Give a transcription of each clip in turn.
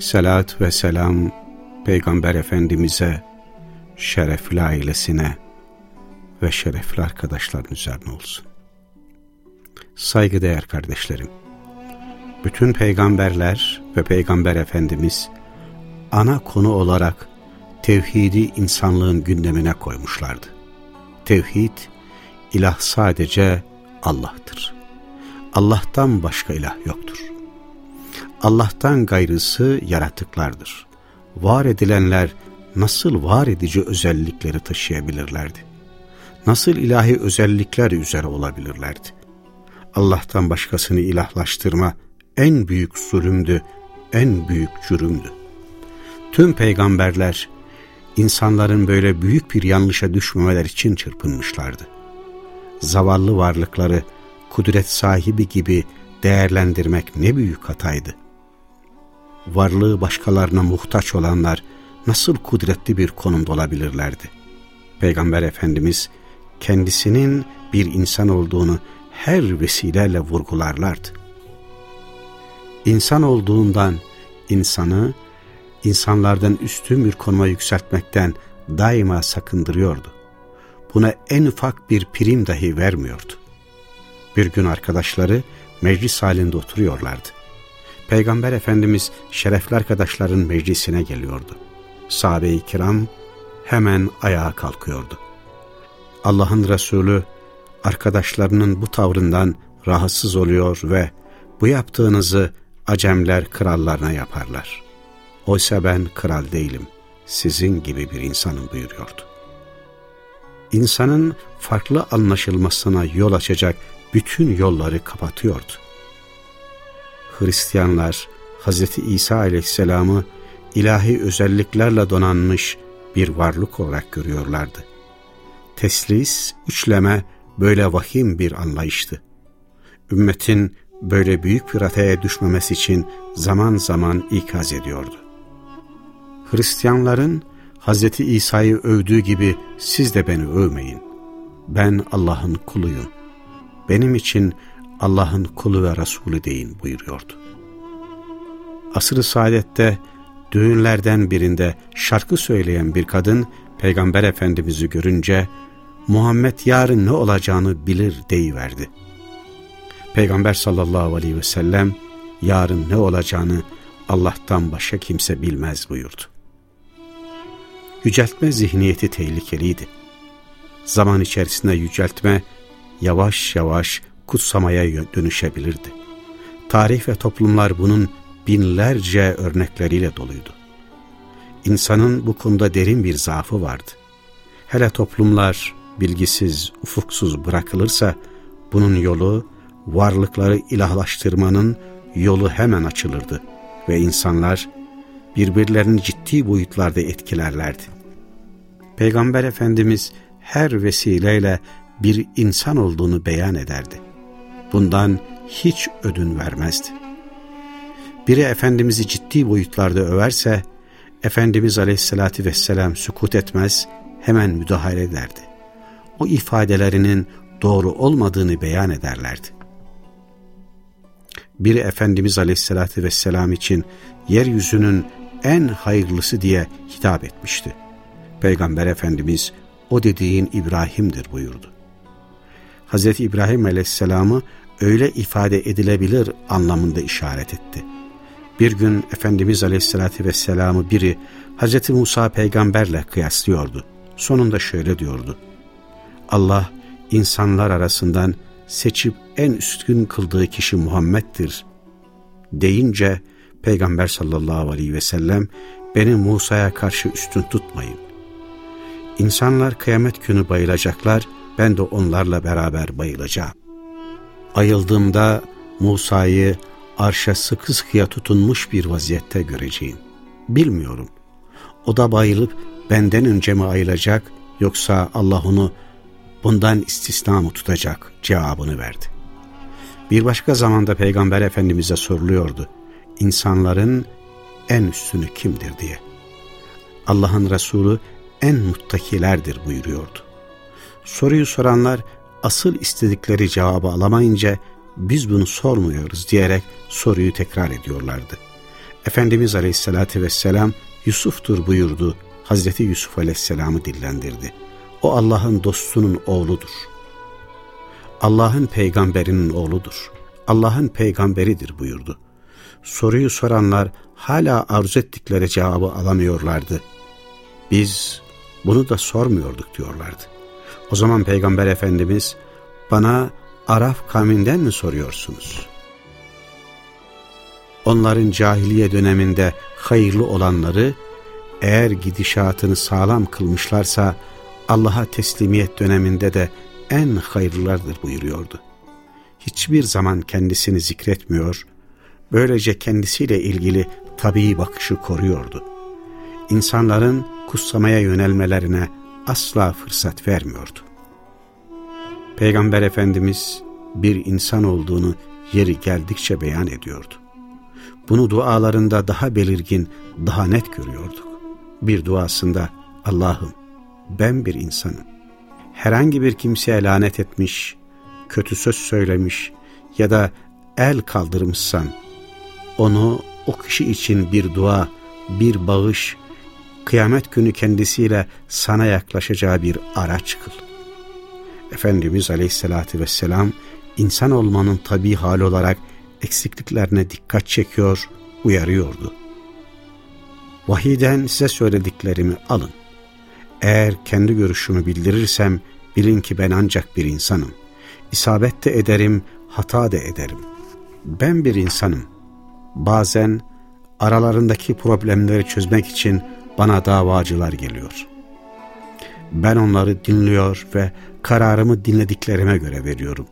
Salat ve selam Peygamber Efendimiz'e, şerefli ailesine ve şerefli arkadaşların üzerine olsun. Saygıdeğer kardeşlerim, bütün peygamberler ve Peygamber Efendimiz ana konu olarak tevhidi insanlığın gündemine koymuşlardı. Tevhid, ilah sadece Allah'tır. Allah'tan başka ilah yoktur. Allah'tan gayrısı yaratıklardır. Var edilenler nasıl var edici özellikleri taşıyabilirlerdi? Nasıl ilahi özellikler üzere olabilirlerdi? Allah'tan başkasını ilahlaştırma en büyük zulümdü, en büyük cürümdü. Tüm peygamberler insanların böyle büyük bir yanlışa düşmemeler için çırpınmışlardı. Zavallı varlıkları kudret sahibi gibi değerlendirmek ne büyük hataydı. Varlığı başkalarına muhtaç olanlar nasıl kudretli bir konumda olabilirlerdi? Peygamber Efendimiz kendisinin bir insan olduğunu her vesileyle vurgularlardı. İnsan olduğundan insanı insanlardan üstün bir konuma yükseltmekten daima sakındırıyordu. Buna en ufak bir prim dahi vermiyordu. Bir gün arkadaşları meclis halinde oturuyorlardı. Peygamber Efendimiz şerefli arkadaşların meclisine geliyordu. Sahabe-i kiram hemen ayağa kalkıyordu. Allah'ın Resulü arkadaşlarının bu tavrından rahatsız oluyor ve bu yaptığınızı acemler krallarına yaparlar. Oysa ben kral değilim, sizin gibi bir insanım buyuruyordu. İnsanın farklı anlaşılmasına yol açacak bütün yolları kapatıyordu. Hristiyanlar Hz. İsa aleyhisselamı ilahi özelliklerle donanmış bir varlık olarak görüyorlardı. Teslis, üçleme böyle vahim bir anlayıştı. Ümmetin böyle büyük bir hataya düşmemesi için zaman zaman ikaz ediyordu. Hristiyanların Hz. İsa'yı övdüğü gibi siz de beni övmeyin. Ben Allah'ın kuluyum. Benim için Allah'ın kulu ve Resulü deyin buyuruyordu. Asr-ı saadette düğünlerden birinde şarkı söyleyen bir kadın Peygamber Efendimiz'i görünce Muhammed yarın ne olacağını bilir deyiverdi. Peygamber sallallahu aleyhi ve sellem yarın ne olacağını Allah'tan başka kimse bilmez buyurdu. Yüceltme zihniyeti tehlikeliydi. Zaman içerisinde yüceltme yavaş yavaş kutsamaya dönüşebilirdi. Tarih ve toplumlar bunun binlerce örnekleriyle doluydu. İnsanın bu konuda derin bir zaafı vardı. Hele toplumlar bilgisiz, ufuksuz bırakılırsa bunun yolu varlıkları ilahlaştırmanın yolu hemen açılırdı ve insanlar birbirlerini ciddi boyutlarda etkilerlerdi. Peygamber Efendimiz her vesileyle bir insan olduğunu beyan ederdi. Bundan hiç ödün vermezdi. Biri Efendimiz'i ciddi boyutlarda överse, Efendimiz Aleyhisselatü Vesselam sükut etmez, hemen müdahale ederdi. O ifadelerinin doğru olmadığını beyan ederlerdi. Biri Efendimiz Aleyhisselatü Vesselam için yeryüzünün en hayırlısı diye hitap etmişti. Peygamber Efendimiz o dediğin İbrahim'dir buyurdu. Hz. İbrahim Aleyhisselam'ı öyle ifade edilebilir anlamında işaret etti. Bir gün Efendimiz Aleyhisselatü Vesselam'ı biri Hz. Musa peygamberle kıyaslıyordu. Sonunda şöyle diyordu. Allah insanlar arasından seçip en üstün kıldığı kişi Muhammed'dir deyince Peygamber sallallahu aleyhi ve sellem beni Musa'ya karşı üstün tutmayın. İnsanlar kıyamet günü bayılacaklar, ben de onlarla beraber bayılacağım. Ayıldığımda Musa'yı arşa sıkı sıkıya tutunmuş bir vaziyette göreceğim. Bilmiyorum. O da bayılıp benden önce mi ayılacak yoksa Allah onu bundan istisna mı tutacak cevabını verdi. Bir başka zamanda Peygamber Efendimiz'e soruluyordu. İnsanların en üstünü kimdir diye. Allah'ın Resulü en muttakilerdir buyuruyordu. Soruyu soranlar asıl istedikleri cevabı alamayınca biz bunu sormuyoruz diyerek soruyu tekrar ediyorlardı. Efendimiz Aleyhisselatü Vesselam Yusuf'tur buyurdu. Hazreti Yusuf Aleyhisselam'ı dillendirdi. O Allah'ın dostunun oğludur. Allah'ın peygamberinin oğludur. Allah'ın peygamberidir buyurdu. Soruyu soranlar hala arzu ettikleri cevabı alamıyorlardı. Biz bunu da sormuyorduk diyorlardı. O zaman Peygamber Efendimiz bana Araf kavminden mi soruyorsunuz? Onların cahiliye döneminde hayırlı olanları eğer gidişatını sağlam kılmışlarsa Allah'a teslimiyet döneminde de en hayırlılardır buyuruyordu. Hiçbir zaman kendisini zikretmiyor, böylece kendisiyle ilgili tabii bakışı koruyordu. İnsanların kutsamaya yönelmelerine asla fırsat vermiyordu. Peygamber Efendimiz bir insan olduğunu yeri geldikçe beyan ediyordu. Bunu dualarında daha belirgin, daha net görüyorduk. Bir duasında Allah'ım ben bir insanım. Herhangi bir kimseye lanet etmiş, kötü söz söylemiş ya da el kaldırmışsam onu o kişi için bir dua, bir bağış, kıyamet günü kendisiyle sana yaklaşacağı bir araç kıl. Efendimiz Aleyhisselatü Vesselam insan olmanın tabi hal olarak eksikliklerine dikkat çekiyor, uyarıyordu. Vahiden size söylediklerimi alın. Eğer kendi görüşümü bildirirsem bilin ki ben ancak bir insanım. İsabet de ederim, hata da ederim. Ben bir insanım. Bazen aralarındaki problemleri çözmek için bana davacılar geliyor. Ben onları dinliyor ve kararımı dinlediklerime göre veriyorum.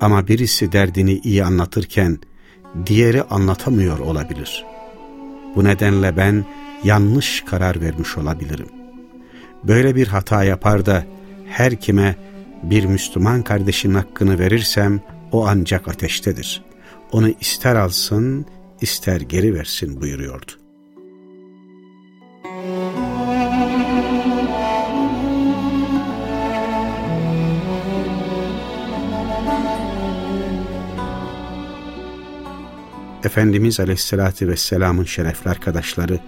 Ama birisi derdini iyi anlatırken diğeri anlatamıyor olabilir. Bu nedenle ben yanlış karar vermiş olabilirim. Böyle bir hata yapar da her kime bir Müslüman kardeşin hakkını verirsem o ancak ateştedir. Onu ister alsın ister geri versin buyuruyordu. Efendimiz Aleyhisselatü Vesselam'ın şerefli arkadaşları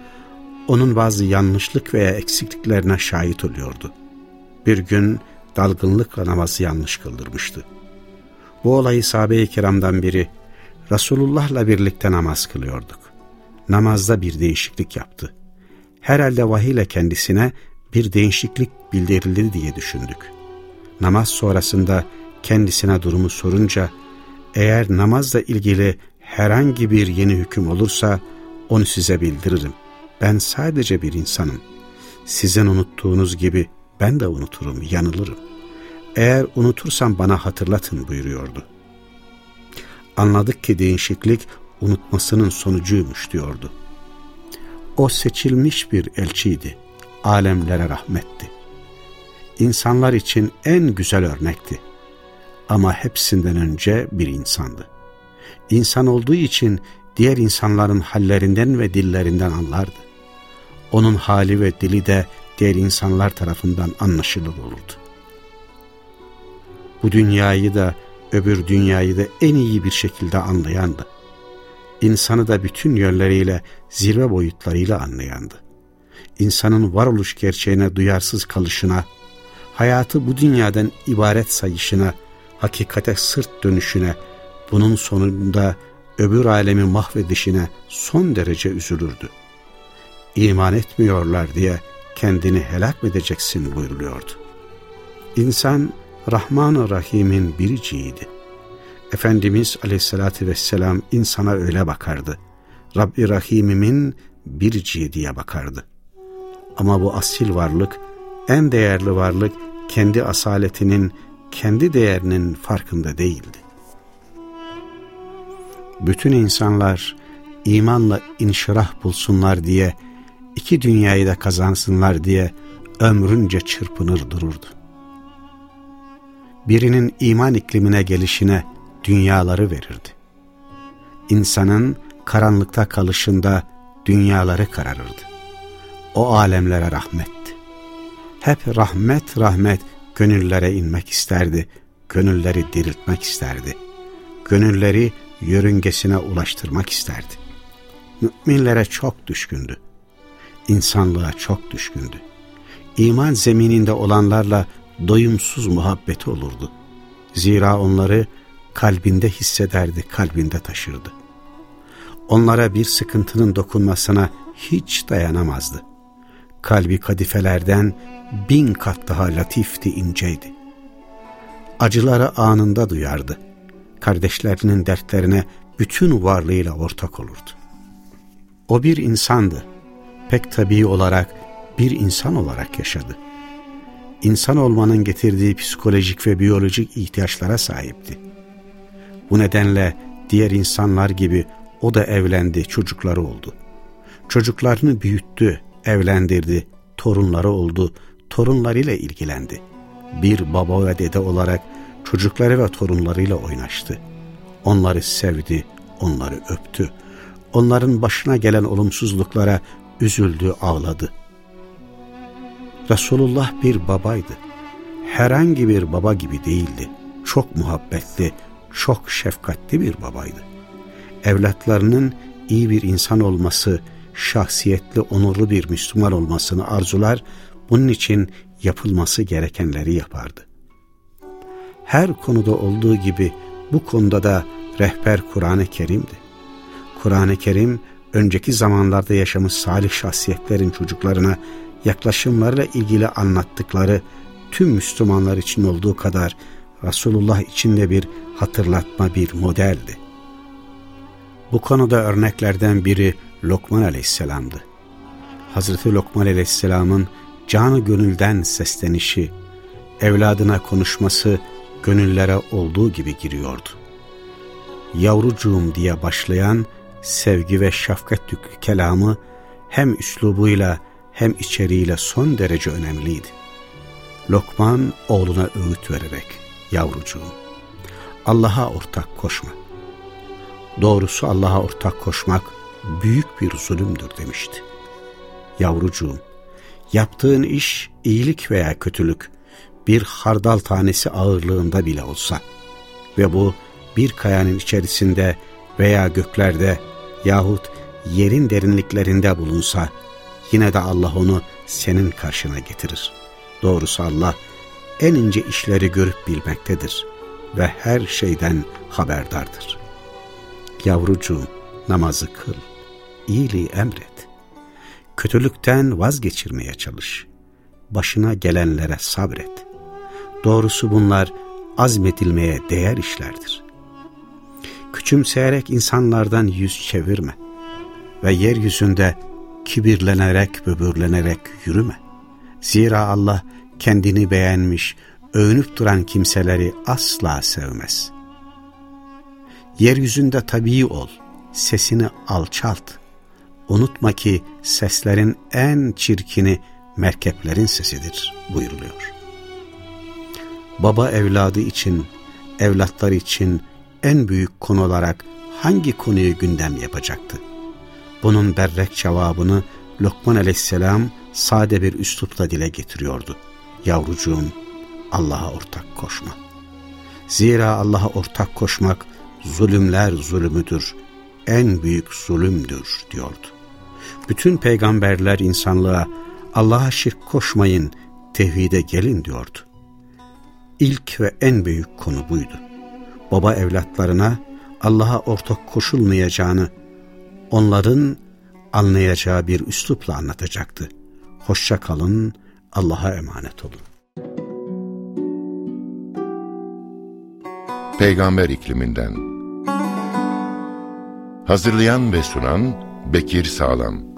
onun bazı yanlışlık veya eksikliklerine şahit oluyordu. Bir gün dalgınlıkla namazı yanlış kıldırmıştı. Bu olayı sahabe-i kiramdan biri Resulullah'la birlikte namaz kılıyorduk. Namazda bir değişiklik yaptı. Herhalde vahiyle kendisine bir değişiklik bildirildi diye düşündük. Namaz sonrasında kendisine durumu sorunca eğer namazla ilgili herhangi bir yeni hüküm olursa onu size bildiririm. Ben sadece bir insanım. Sizin unuttuğunuz gibi ben de unuturum, yanılırım. Eğer unutursam bana hatırlatın buyuruyordu. Anladık ki değişiklik unutmasının sonucuymuş diyordu. O seçilmiş bir elçiydi. Alemlere rahmetti. İnsanlar için en güzel örnekti. Ama hepsinden önce bir insandı. İnsan olduğu için diğer insanların hallerinden ve dillerinden anlardı. Onun hali ve dili de diğer insanlar tarafından anlaşılır olurdu. Bu dünyayı da öbür dünyayı da en iyi bir şekilde anlayandı. İnsanı da bütün yönleriyle, zirve boyutlarıyla anlayandı. İnsanın varoluş gerçeğine duyarsız kalışına, hayatı bu dünyadan ibaret sayışına, hakikate sırt dönüşüne, bunun sonunda öbür alemi mahvedişine son derece üzülürdü. İman etmiyorlar diye kendini helak edeceksin buyuruluyordu. İnsan Rahman-ı Rahim'in biriciydi. Efendimiz aleyhissalatü vesselam insana öyle bakardı. Rabbi Rahim'imin biriciği diye bakardı. Ama bu asil varlık, en değerli varlık kendi asaletinin, kendi değerinin farkında değildi bütün insanlar imanla inşirah bulsunlar diye iki dünyayı da kazansınlar diye ömrünce çırpınır dururdu. Birinin iman iklimine gelişine dünyaları verirdi. İnsanın karanlıkta kalışında dünyaları kararırdı. O alemlere rahmetti. Hep rahmet rahmet gönüllere inmek isterdi, gönülleri diriltmek isterdi. Gönülleri yörüngesine ulaştırmak isterdi. Müminlere çok düşkündü. İnsanlığa çok düşkündü. İman zemininde olanlarla doyumsuz muhabbeti olurdu. Zira onları kalbinde hissederdi, kalbinde taşırdı. Onlara bir sıkıntının dokunmasına hiç dayanamazdı. Kalbi kadifelerden bin kat daha latifti, inceydi. Acıları anında duyardı. Kardeşlerinin dertlerine bütün varlığıyla ortak olurdu. O bir insandı. Pek tabii olarak bir insan olarak yaşadı. İnsan olmanın getirdiği psikolojik ve biyolojik ihtiyaçlara sahipti. Bu nedenle diğer insanlar gibi o da evlendi, çocukları oldu. Çocuklarını büyüttü, evlendirdi, torunları oldu, torunlarıyla ilgilendi. Bir baba ve dede olarak çocukları ve torunlarıyla oynaştı. Onları sevdi, onları öptü. Onların başına gelen olumsuzluklara üzüldü, ağladı. Resulullah bir babaydı. Herhangi bir baba gibi değildi. Çok muhabbetli, çok şefkatli bir babaydı. Evlatlarının iyi bir insan olması, şahsiyetli, onurlu bir Müslüman olmasını arzular, bunun için yapılması gerekenleri yapardı. Her konuda olduğu gibi bu konuda da rehber Kur'an-ı Kerim'di. Kur'an-ı Kerim, önceki zamanlarda yaşamış salih şahsiyetlerin çocuklarına yaklaşımlarla ilgili anlattıkları tüm Müslümanlar için olduğu kadar Resulullah için de bir hatırlatma, bir modeldi. Bu konuda örneklerden biri Lokman Aleyhisselam'dı. Hazreti Lokman Aleyhisselam'ın canı gönülden seslenişi, evladına konuşması gönüllere olduğu gibi giriyordu. Yavrucuğum diye başlayan sevgi ve şefkat yüklü kelamı hem üslubuyla hem içeriğiyle son derece önemliydi. Lokman oğluna öğüt vererek, yavrucuğum, Allah'a ortak koşma. Doğrusu Allah'a ortak koşmak büyük bir zulümdür demişti. Yavrucuğum, yaptığın iş iyilik veya kötülük bir hardal tanesi ağırlığında bile olsa ve bu bir kayanın içerisinde veya göklerde yahut yerin derinliklerinde bulunsa yine de Allah onu senin karşına getirir. Doğrusu Allah en ince işleri görüp bilmektedir ve her şeyden haberdardır. Yavrucuğum namazı kıl, iyiliği emret, kötülükten vazgeçirmeye çalış, başına gelenlere sabret. Doğrusu bunlar azmedilmeye değer işlerdir. Küçümseyerek insanlardan yüz çevirme ve yeryüzünde kibirlenerek, böbürlenerek yürüme. Zira Allah kendini beğenmiş, övünüp duran kimseleri asla sevmez. Yeryüzünde tabii ol, sesini alçalt. Unutma ki seslerin en çirkini merkeplerin sesidir buyuruluyor. Baba evladı için, evlatlar için en büyük konu olarak hangi konuyu gündem yapacaktı? Bunun berrek cevabını Lokman aleyhisselam sade bir üslupla dile getiriyordu. Yavrucuğum Allah'a ortak koşma. Zira Allah'a ortak koşmak zulümler zulümüdür, en büyük zulümdür diyordu. Bütün peygamberler insanlığa Allah'a şirk koşmayın, tevhide gelin diyordu. İlk ve en büyük konu buydu. Baba evlatlarına Allah'a ortak koşulmayacağını onların anlayacağı bir üslupla anlatacaktı. Hoşça kalın, Allah'a emanet olun. Peygamber ikliminden Hazırlayan ve sunan Bekir Sağlam